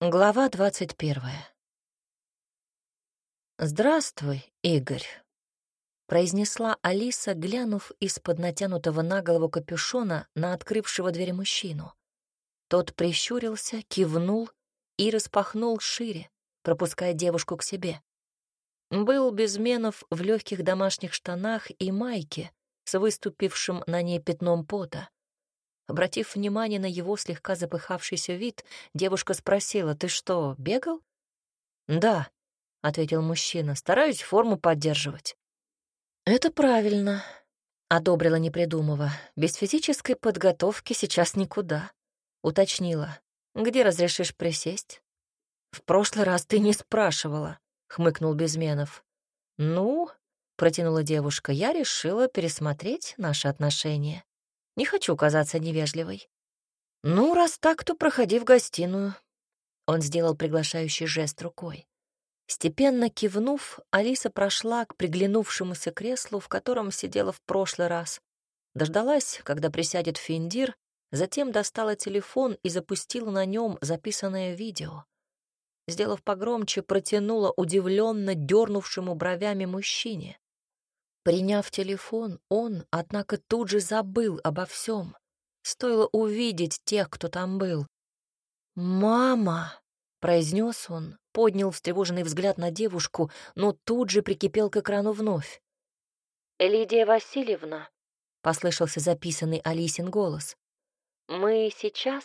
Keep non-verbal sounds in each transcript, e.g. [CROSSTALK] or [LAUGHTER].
Глава двадцать первая. «Здравствуй, Игорь», — произнесла Алиса, глянув из-под натянутого на голову капюшона на открывшего дверь мужчину. Тот прищурился, кивнул и распахнул шире, пропуская девушку к себе. Был Безменов в легких домашних штанах и майке с выступившим на ней пятном пота. Обратив внимание на его слегка запыхавшийся вид, девушка спросила, «Ты что, бегал?» «Да», — ответил мужчина, — «стараюсь форму поддерживать». «Это правильно», — одобрила, не придумывая. «Без физической подготовки сейчас никуда», — уточнила. «Где разрешишь присесть?» «В прошлый раз ты не спрашивала», — хмыкнул Безменов. «Ну», — протянула девушка, — «я решила пересмотреть наши отношения». Не хочу казаться невежливой. Ну, раз так, то проходи в гостиную. Он сделал приглашающий жест рукой. Степенно кивнув, Алиса прошла к приглянувшемуся креслу, в котором сидела в прошлый раз. Дождалась, когда присядет Финдир, затем достала телефон и запустила на нем записанное видео. Сделав погромче, протянула удивленно дернувшему бровями мужчине. Приняв телефон, он, однако, тут же забыл обо всем. Стоило увидеть тех, кто там был. «Мама!» — произнес он, поднял встревоженный взгляд на девушку, но тут же прикипел к экрану вновь. «Лидия Васильевна», — послышался записанный Алисин голос, — «мы сейчас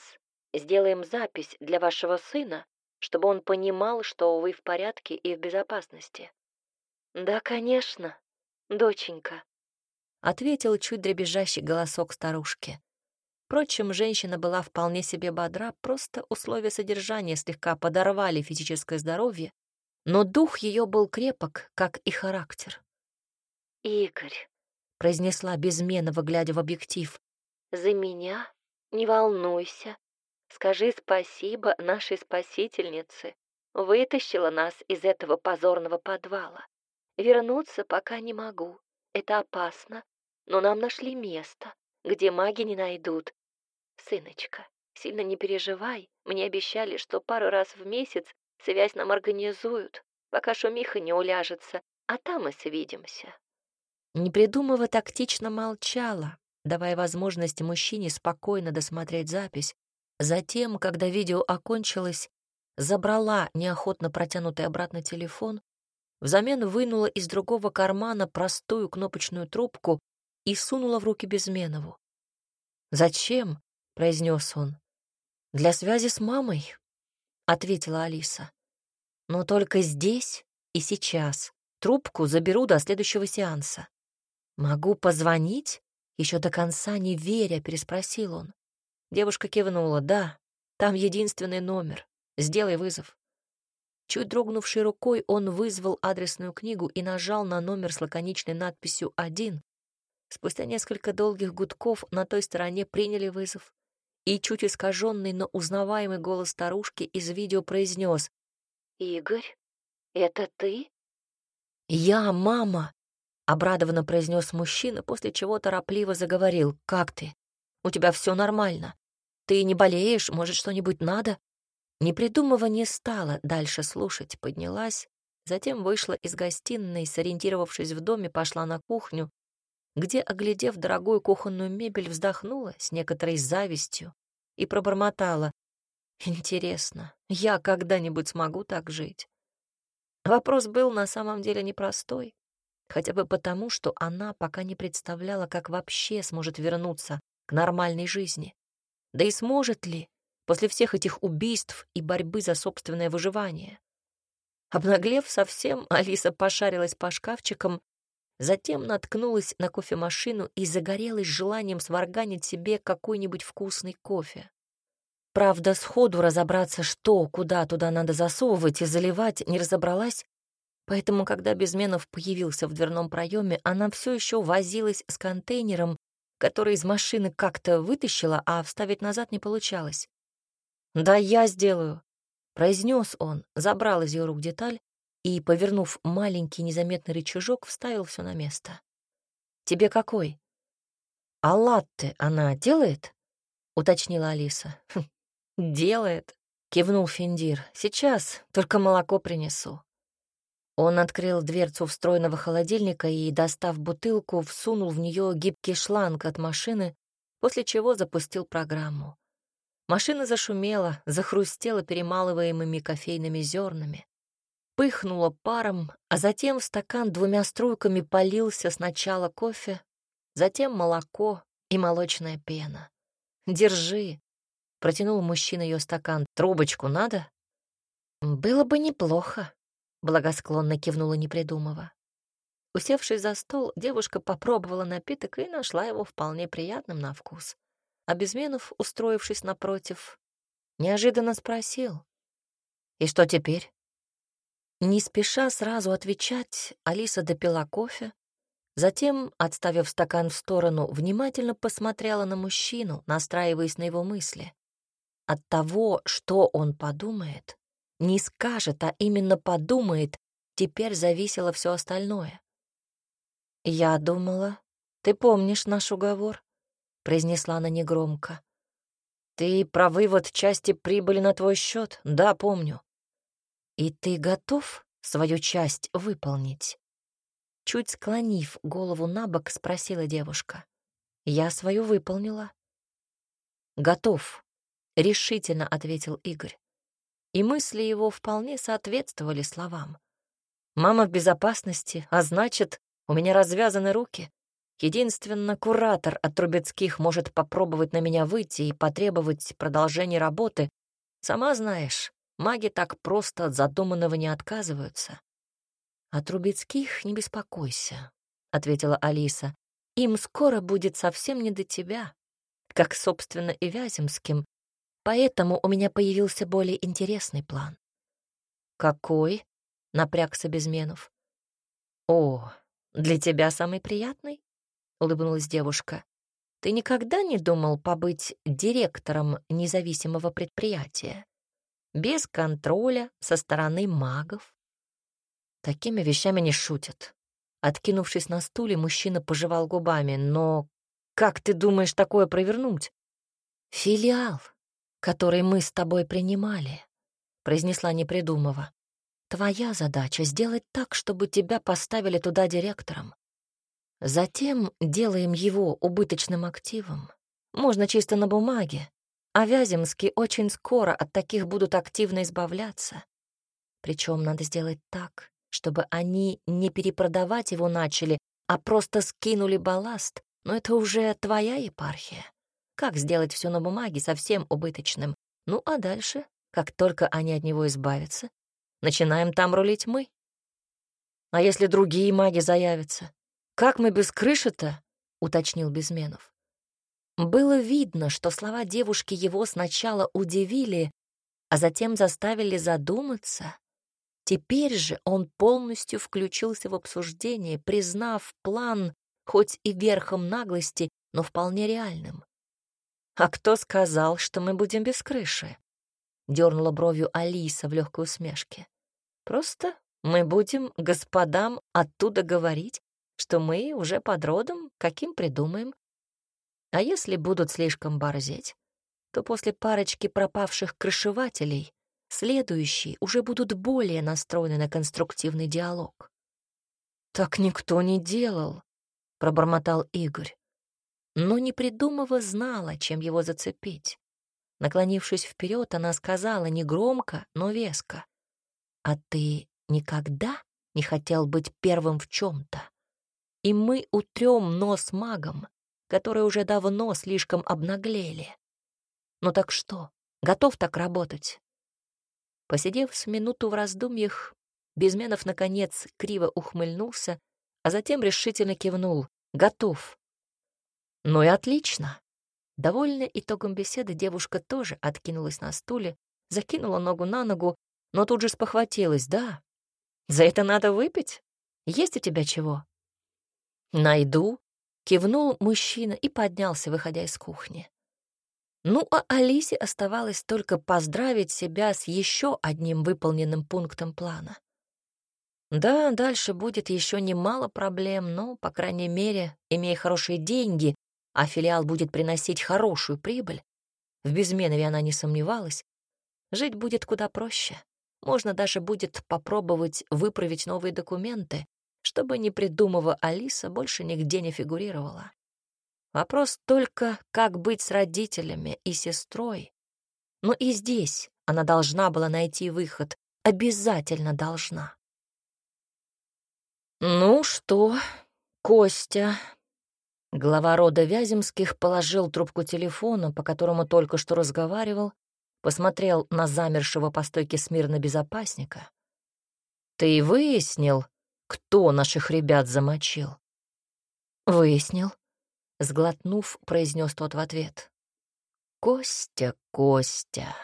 сделаем запись для вашего сына, чтобы он понимал, что вы в порядке и в безопасности». «Да, конечно», доченька», — ответил чуть дребезжащий голосок старушки. Впрочем, женщина была вполне себе бодра, просто условия содержания слегка подорвали физическое здоровье, но дух ее был крепок, как и характер. «Игорь», — произнесла безменного, глядя в объектив, — «за меня не волнуйся. Скажи спасибо нашей спасительнице. Вытащила нас из этого позорного подвала. Вернуться пока не могу. Это опасно. Но нам нашли место, где маги не найдут. Сыночка, сильно не переживай. Мне обещали, что пару раз в месяц связь нам организуют, пока шумиха не уляжется, а там мы свидимся. Не придумывая, тактично молчала, давая возможность мужчине спокойно досмотреть запись. Затем, когда видео окончилось, забрала неохотно протянутый обратно телефон Взамен вынула из другого кармана простую кнопочную трубку и сунула в руки Безменову. «Зачем?» — произнес он. «Для связи с мамой», — ответила Алиса. «Но только здесь и сейчас. Трубку заберу до следующего сеанса». «Могу позвонить?» Еще до конца не веря, переспросил он. Девушка кивнула. «Да, там единственный номер. Сделай вызов». Чуть дрогнувшей рукой он вызвал адресную книгу и нажал на номер с лаконичной надписью «один». Спустя несколько долгих гудков на той стороне приняли вызов, и чуть искаженный, но узнаваемый голос старушки из видео произнес «Игорь, это ты?» «Я, мама!» — обрадованно произнес мужчина, после чего торопливо заговорил. «Как ты? У тебя все нормально. Ты не болеешь? Может, что-нибудь надо?» Не придумывая не стала дальше слушать, поднялась, затем вышла из гостиной, сориентировавшись в доме, пошла на кухню, где, оглядев дорогую кухонную мебель, вздохнула с некоторой завистью и пробормотала. «Интересно, я когда-нибудь смогу так жить?» Вопрос был на самом деле непростой, хотя бы потому, что она пока не представляла, как вообще сможет вернуться к нормальной жизни. Да и сможет ли, после всех этих убийств и борьбы за собственное выживание. Обнаглев совсем, [LAUGHS] Алиса пошарилась по шкафчикам, затем наткнулась на кофемашину и загорелась желанием сварганить себе какой-нибудь вкусный кофе. Правда, сходу разобраться, что, куда туда надо засовывать и заливать, не разобралась, поэтому, когда Безменов появился в дверном проеме, она все еще возилась с контейнером, который из машины как-то вытащила, а вставить назад не получалось. «Да я сделаю», — произнес он, забрал из ее рук деталь и, повернув маленький незаметный рычажок, вставил все на место. «Тебе какой?» «А латте она делает?» — уточнила Алиса. «Хм, «Делает», — кивнул Финдир. «Сейчас, только молоко принесу». Он открыл дверцу встроенного холодильника и, достав бутылку, всунул в нее гибкий шланг от машины, после чего запустил программу. Машина зашумела, захрустела перемалываемыми кофейными зернами, пыхнула паром, а затем в стакан двумя струйками полился сначала кофе, затем молоко и молочная пена. «Держи», — протянул мужчина ее стакан. «Трубочку надо?» «Было бы неплохо», — благосклонно кивнула непридумова. Усевшись за стол, девушка попробовала напиток и нашла его вполне приятным на вкус. А Безменов, устроившись напротив, неожиданно спросил. «И что теперь?» Не спеша сразу отвечать, Алиса допила кофе, затем, отставив стакан в сторону, внимательно посмотрела на мужчину, настраиваясь на его мысли. От того, что он подумает, не скажет, а именно подумает, теперь зависело все остальное. «Я думала, ты помнишь наш уговор?» — произнесла она негромко. «Ты про вывод части прибыли на твой счет? Да, помню. И ты готов свою часть выполнить?» Чуть склонив голову на бок, спросила девушка. «Я свою выполнила». «Готов», — решительно ответил Игорь. И мысли его вполне соответствовали словам. «Мама в безопасности, а значит, у меня развязаны руки. Единственно, куратор от Трубецких может попробовать на меня выйти и потребовать продолжения работы. Сама знаешь, маги так просто от задуманного не отказываются. «От Трубецких не беспокойся», — ответила Алиса. «Им скоро будет совсем не до тебя, как, собственно, и Вяземским, поэтому у меня появился более интересный план». «Какой?» — напрягся Безменов. «О, «Для тебя самый приятный?» — улыбнулась девушка. «Ты никогда не думал побыть директором независимого предприятия? Без контроля со стороны магов?» Такими вещами не шутят. Откинувшись на стуле, мужчина пожевал губами. «Но как ты думаешь такое провернуть?» «Филиал, который мы с тобой принимали», — произнесла непридумова. Твоя задача — сделать так, чтобы тебя поставили туда директором. Затем делаем его убыточным активом. Можно чисто на бумаге, а Вяземский очень скоро от таких будут активно избавляться. Причем надо сделать так, чтобы они не перепродавать его начали, а просто скинули балласт, но это уже твоя епархия. Как сделать все на бумаге совсем убыточным? Ну а дальше, как только они от него избавятся, Начинаем там рулить мы. А если другие маги заявятся? Как мы без крыши-то? уточнил Безменов. Было видно, что слова девушки его сначала удивили, а затем заставили задуматься. Теперь же он полностью включился в обсуждение, признав план, хоть и верхом наглости, но вполне реальным. «А кто сказал, что мы будем без крыши?» — дернула бровью Алиса в легкой усмешке. Просто мы будем господам оттуда говорить, что мы уже под родом, каким придумаем. А если будут слишком борзеть, то после парочки пропавших крышевателей следующие уже будут более настроены на конструктивный диалог. «Так никто не делал», — пробормотал Игорь. Но не придумывая знала, чем его зацепить. Наклонившись вперед, она сказала негромко, но веско. А ты никогда не хотел быть первым в чем-то? И мы утрем нос магом, которые уже давно слишком обнаглели. Ну так что, готов так работать? Посидев с минуту в раздумьях, Безменов, наконец, криво ухмыльнулся, а затем решительно кивнул. «Готов». «Ну и отлично». Довольная итогом беседы, девушка тоже откинулась на стуле, закинула ногу на ногу но тут же спохватилась. Да, за это надо выпить. Есть у тебя чего? Найду. Кивнул мужчина и поднялся, выходя из кухни. Ну, а Алисе оставалось только поздравить себя с еще одним выполненным пунктом плана. Да, дальше будет еще немало проблем, но, по крайней мере, имея хорошие деньги, а филиал будет приносить хорошую прибыль, в Безменове она не сомневалась, Жить будет куда проще. Можно даже будет попробовать выправить новые документы, чтобы, не придумывая Алиса, больше нигде не фигурировала. Вопрос только, как быть с родителями и сестрой. Но и здесь она должна была найти выход, обязательно должна. «Ну что, Костя?» Глава рода Вяземских положил трубку телефона, по которому только что разговаривал, посмотрел на замершего по стойке смирно безопасника. «Ты выяснил, кто наших ребят замочил?» «Выяснил», — сглотнув, произнес тот в ответ. «Костя, Костя».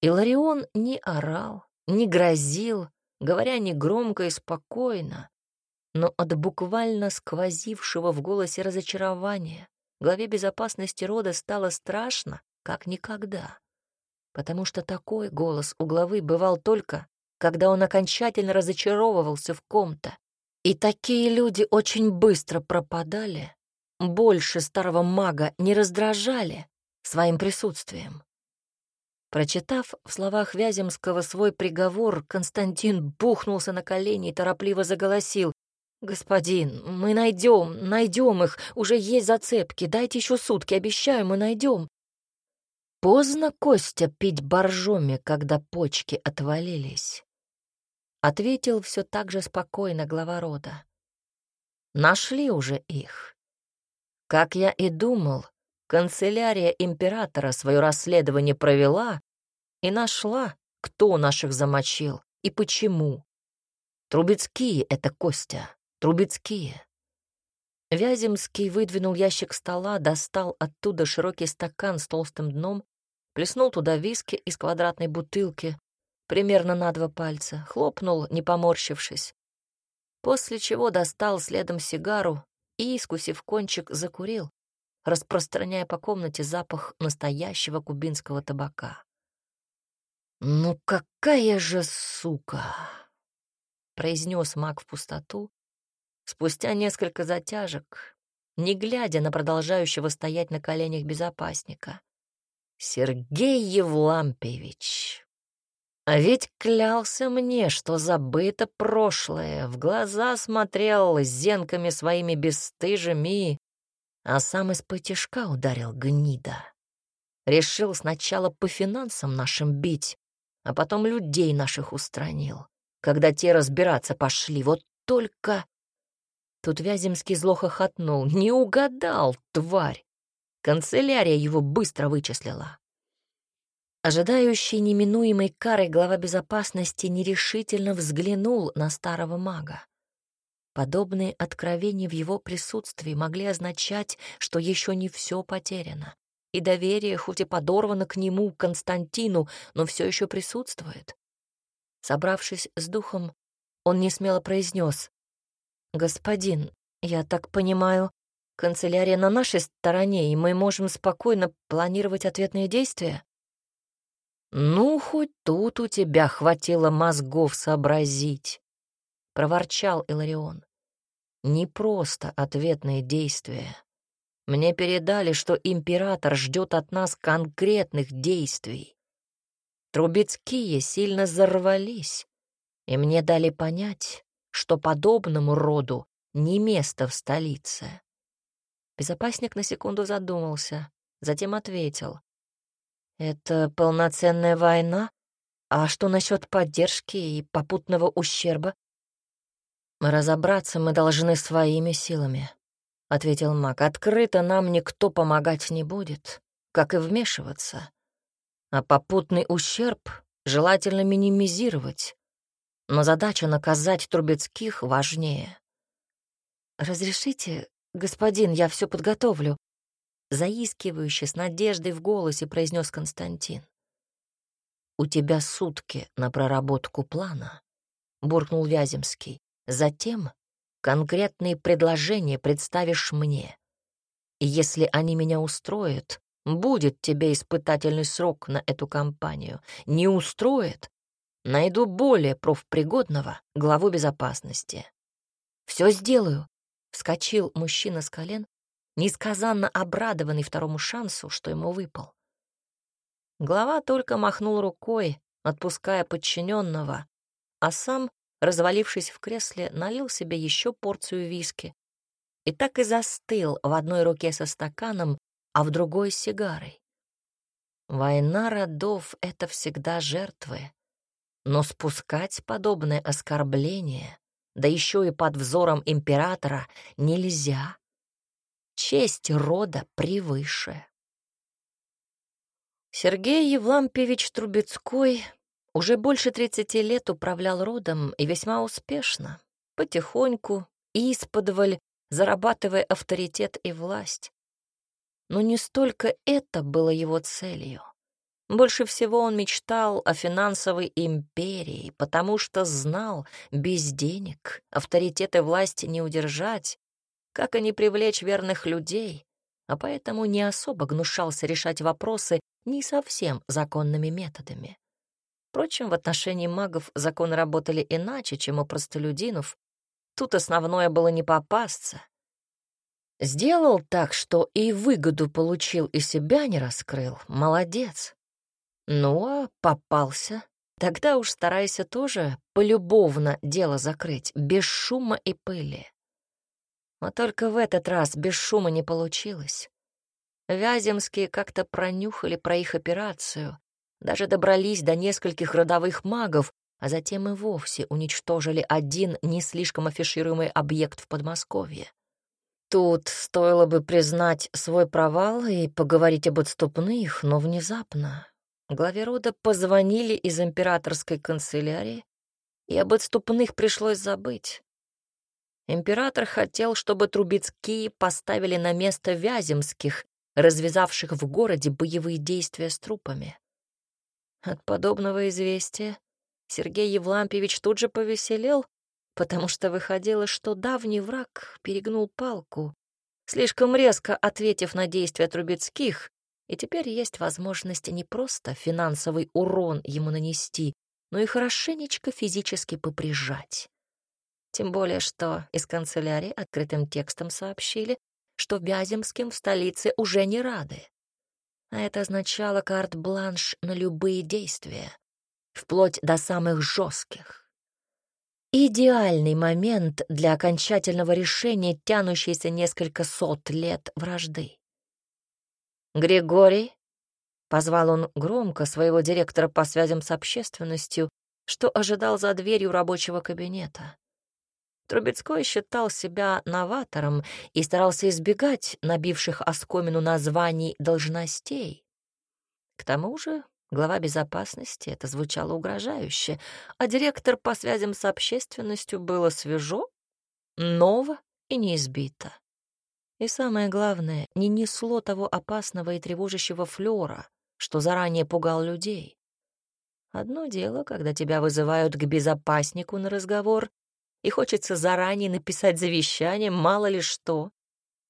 Иларион не орал, не грозил, говоря негромко и спокойно, но от буквально сквозившего в голосе разочарования главе безопасности рода стало страшно, как никогда потому что такой голос у главы бывал только, когда он окончательно разочаровывался в ком-то. И такие люди очень быстро пропадали, больше старого мага не раздражали своим присутствием. Прочитав в словах Вяземского свой приговор, Константин бухнулся на колени и торопливо заголосил. «Господин, мы найдем, найдем их, уже есть зацепки, дайте еще сутки, обещаю, мы найдем. Поздно Костя пить боржоми, когда почки отвалились. Ответил все так же спокойно глава рода. Нашли уже их. Как я и думал, канцелярия императора свое расследование провела и нашла, кто наших замочил и почему. Трубецкие — это Костя, Трубецкие. Вяземский выдвинул ящик стола, достал оттуда широкий стакан с толстым дном плеснул туда виски из квадратной бутылки, примерно на два пальца, хлопнул, не поморщившись. После чего достал следом сигару и, искусив кончик, закурил, распространяя по комнате запах настоящего кубинского табака. «Ну какая же сука!» — произнес маг в пустоту. Спустя несколько затяжек, не глядя на продолжающего стоять на коленях безопасника. Сергей Евлампиевич. А ведь клялся мне, что забыто прошлое, в глаза смотрел зенками своими бесстыжими, а сам из потешка ударил гнида. Решил сначала по финансам нашим бить, а потом людей наших устранил, когда те разбираться пошли. Вот только... Тут Вяземский зло хохотнул. Не угадал, тварь! Канцелярия его быстро вычислила. Ожидающий неминуемой кары глава безопасности нерешительно взглянул на старого мага. Подобные откровения в его присутствии могли означать, что еще не все потеряно, и доверие, хоть и подорвано к нему, Константину, но все еще присутствует. Собравшись с духом, он несмело произнес: «Господин, я так понимаю, Канцелярия на нашей стороне, и мы можем спокойно планировать ответные действия? Ну, хоть тут у тебя хватило мозгов сообразить, проворчал Иларион. Не просто ответные действия. Мне передали, что император ждет от нас конкретных действий. Трубецкие сильно зарвались, и мне дали понять, что подобному роду не место в столице. Безопасник на секунду задумался, затем ответил. «Это полноценная война? А что насчет поддержки и попутного ущерба?» «Разобраться мы должны своими силами», — ответил маг. «Открыто нам никто помогать не будет, как и вмешиваться. А попутный ущерб желательно минимизировать. Но задача наказать Трубецких важнее». «Разрешите «Господин, я все подготовлю», — заискивающе, с надеждой в голосе произнес Константин. «У тебя сутки на проработку плана», — буркнул Вяземский. «Затем конкретные предложения представишь мне. И если они меня устроят, будет тебе испытательный срок на эту кампанию. Не устроит, найду более профпригодного главу безопасности. Все сделаю, Вскочил мужчина с колен, несказанно обрадованный второму шансу, что ему выпал. Глава только махнул рукой, отпуская подчиненного, а сам, развалившись в кресле, налил себе еще порцию виски и так и застыл в одной руке со стаканом, а в другой — сигарой. Война родов — это всегда жертвы, но спускать подобное оскорбление, да еще и под взором императора, нельзя. Честь рода превыше. Сергей Евлампьевич Трубецкой уже больше 30 лет управлял родом и весьма успешно, потихоньку, исподволь, зарабатывая авторитет и власть. Но не столько это было его целью. Больше всего он мечтал о финансовой империи, потому что знал, без денег авторитет и власть не удержать, как и не привлечь верных людей, а поэтому не особо гнушался решать вопросы не совсем законными методами. Впрочем, в отношении магов законы работали иначе, чем у простолюдинов. Тут основное было не попасться. Сделал так, что и выгоду получил, и себя не раскрыл. Молодец. Ну, а попался. Тогда уж старайся тоже полюбовно дело закрыть, без шума и пыли. Но только в этот раз без шума не получилось. Вяземские как-то пронюхали про их операцию, даже добрались до нескольких родовых магов, а затем и вовсе уничтожили один не слишком афишируемый объект в Подмосковье. Тут стоило бы признать свой провал и поговорить об отступных, но внезапно главе рода позвонили из императорской канцелярии, и об отступных пришлось забыть. Император хотел, чтобы Трубецкие поставили на место Вяземских, развязавших в городе боевые действия с трупами. От подобного известия Сергей Евлампьевич тут же повеселел, потому что выходило, что давний враг перегнул палку, слишком резко ответив на действия Трубецких, и теперь есть возможность не просто финансовый урон ему нанести, но и хорошенечко физически поприжать. Тем более, что из канцелярии открытым текстом сообщили, что Вяземским в столице уже не рады. А это означало карт-бланш на любые действия, вплоть до самых жестких. Идеальный момент для окончательного решения тянущейся несколько сот лет вражды. «Григорий», — позвал он громко своего директора по связям с общественностью, что ожидал за дверью рабочего кабинета. Трубецкой считал себя новатором и старался избегать набивших оскомину названий должностей. К тому же глава безопасности это звучало угрожающе, а директор по связям с общественностью было свежо, ново и неизбито. И самое главное, не несло того опасного и тревожащего флера, что заранее пугал людей. Одно дело, когда тебя вызывают к безопаснику на разговор, и хочется заранее написать завещание, мало ли что.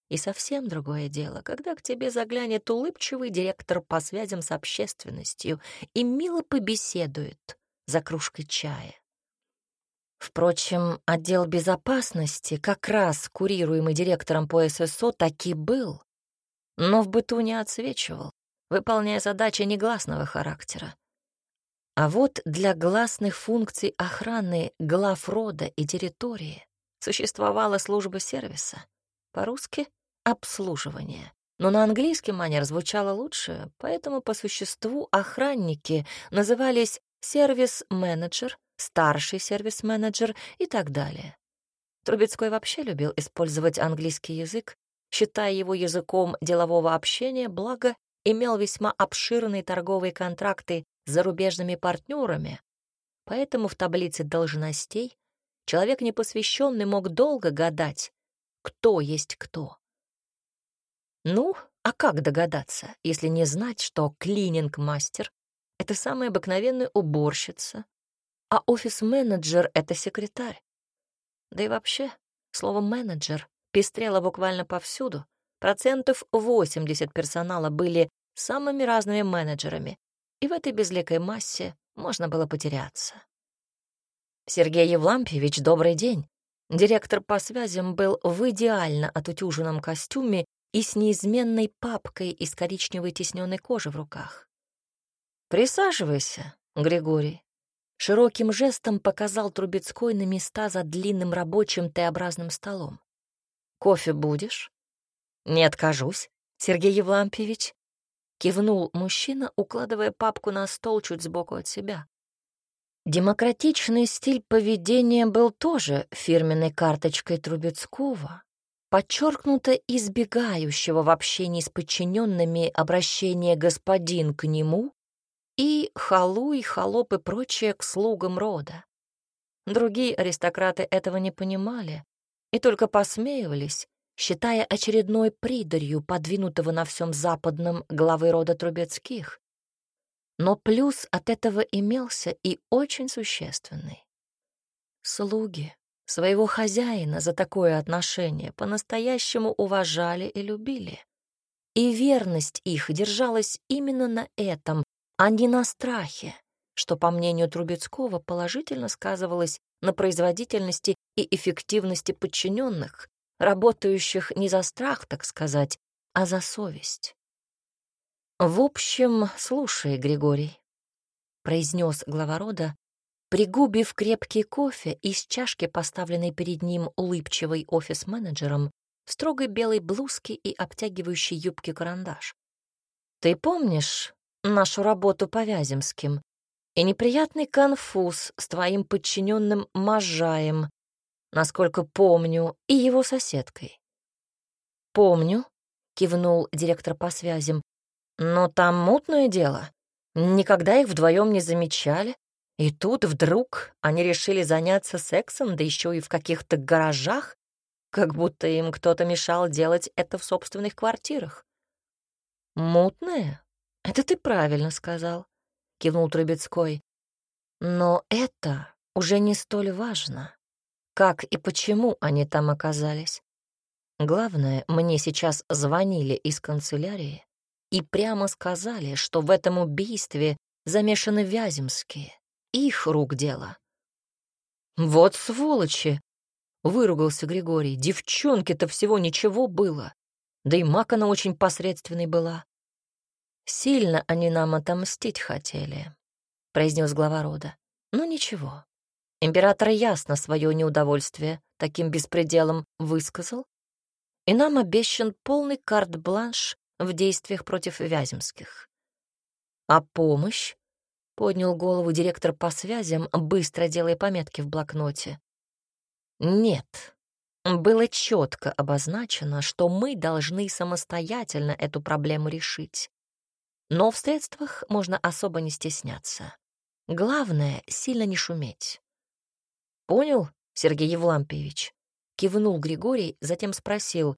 И совсем другое дело, когда к тебе заглянет улыбчивый директор по связям с общественностью и мило побеседует за кружкой чая. Впрочем, отдел безопасности, как раз курируемый директором по ССО, таки был, но в быту не отсвечивал, выполняя задачи негласного характера. А вот для гласных функций охраны глав рода и территории существовала служба сервиса. По-русски — обслуживание. Но на английском манер звучало лучше, поэтому по существу охранники назывались сервис-менеджер, старший сервис-менеджер и так далее. Трубецкой вообще любил использовать английский язык, считая его языком делового общения, благо имел весьма обширные торговые контракты зарубежными партнерами, поэтому в таблице должностей человек непосвященный мог долго гадать, кто есть кто. Ну, а как догадаться, если не знать, что клининг-мастер — это самая обыкновенная уборщица, а офис-менеджер — это секретарь? Да и вообще, слово «менеджер» пестрело буквально повсюду. Процентов 80 персонала были самыми разными менеджерами, и в этой безликой массе можно было потеряться. Сергей Евлампьевич, добрый день. Директор по связям был в идеально отутюженном костюме и с неизменной папкой из коричневой тисненной кожи в руках. «Присаживайся, Григорий». Широким жестом показал Трубецкой на места за длинным рабочим Т-образным столом. «Кофе будешь?» «Не откажусь, Сергей Евлампьевич», — кивнул мужчина, укладывая папку на стол чуть сбоку от себя. Демократичный стиль поведения был тоже фирменной карточкой Трубецкого, подчеркнуто избегающего в общении с подчиненными обращения господин к нему и халуй, холоп и прочее к слугам рода. Другие аристократы этого не понимали и только посмеивались, считая очередной придарью подвинутого на всем западном главы рода Трубецких. Но плюс от этого имелся и очень существенный. Слуги своего хозяина за такое отношение по-настоящему уважали и любили. И верность их держалась именно на этом, а не на страхе, что, по мнению Трубецкого, положительно сказывалось на производительности и эффективности подчиненных, работающих не за страх, так сказать, а за совесть. «В общем, слушай, Григорий», — произнес глава рода, пригубив крепкий кофе из чашки, поставленной перед ним улыбчивой офис-менеджером, в строгой белой блузке и обтягивающей юбке карандаш. «Ты помнишь нашу работу по Вяземским и неприятный конфуз с твоим подчиненным Можаем, насколько помню, и его соседкой?» «Помню», — кивнул директор по связям, но там мутное дело. Никогда их вдвоем не замечали. И тут вдруг они решили заняться сексом, да еще и в каких-то гаражах, как будто им кто-то мешал делать это в собственных квартирах. «Мутное? Это ты правильно сказал», — кивнул Трубецкой. «Но это уже не столь важно. Как и почему они там оказались? Главное, мне сейчас звонили из канцелярии и прямо сказали, что в этом убийстве замешаны Вяземские. Их рук дело. «Вот сволочи!» — выругался Григорий. «Девчонке-то всего ничего было. Да и Макана очень посредственной была». «Сильно они нам отомстить хотели», — произнес глава рода. «Ну ничего. Император ясно свое неудовольствие таким беспределом высказал, и нам обещан полный карт-бланш в действиях против Вяземских. «А помощь?» — поднял голову директор по связям, быстро делая пометки в блокноте. «Нет, было четко обозначено, что мы должны самостоятельно эту проблему решить. Но в средствах можно особо не стесняться. Главное — сильно не шуметь». «Понял, Сергей Евлампиевич?» — кивнул Григорий, затем спросил,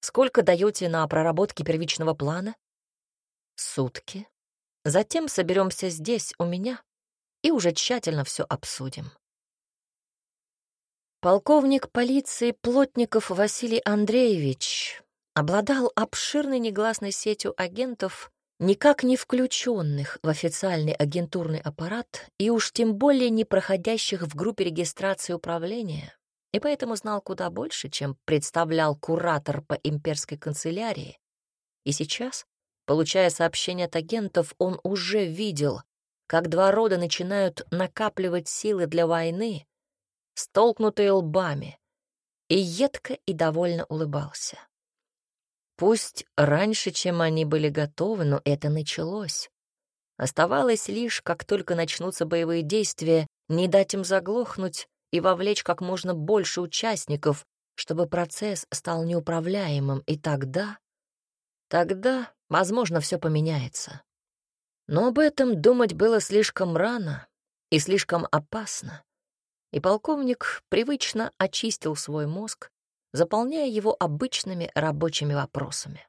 Сколько даете на проработки первичного плана? Сутки. Затем соберемся здесь, у меня, и уже тщательно все обсудим. Полковник полиции Плотников Василий Андреевич обладал обширной негласной сетью агентов, никак не включенных в официальный агентурный аппарат и уж тем более не проходящих в группе регистрации управления, и поэтому знал куда больше, чем представлял куратор по имперской канцелярии. И сейчас, получая сообщения от агентов, он уже видел, как два рода начинают накапливать силы для войны, столкнутые лбами, и едко и довольно улыбался. Пусть раньше, чем они были готовы, но это началось. Оставалось лишь, как только начнутся боевые действия, не дать им заглохнуть и вовлечь как можно больше участников, чтобы процесс стал неуправляемым, и тогда... Тогда, возможно, все поменяется. Но об этом думать было слишком рано и слишком опасно, и полковник привычно очистил свой мозг, заполняя его обычными рабочими вопросами.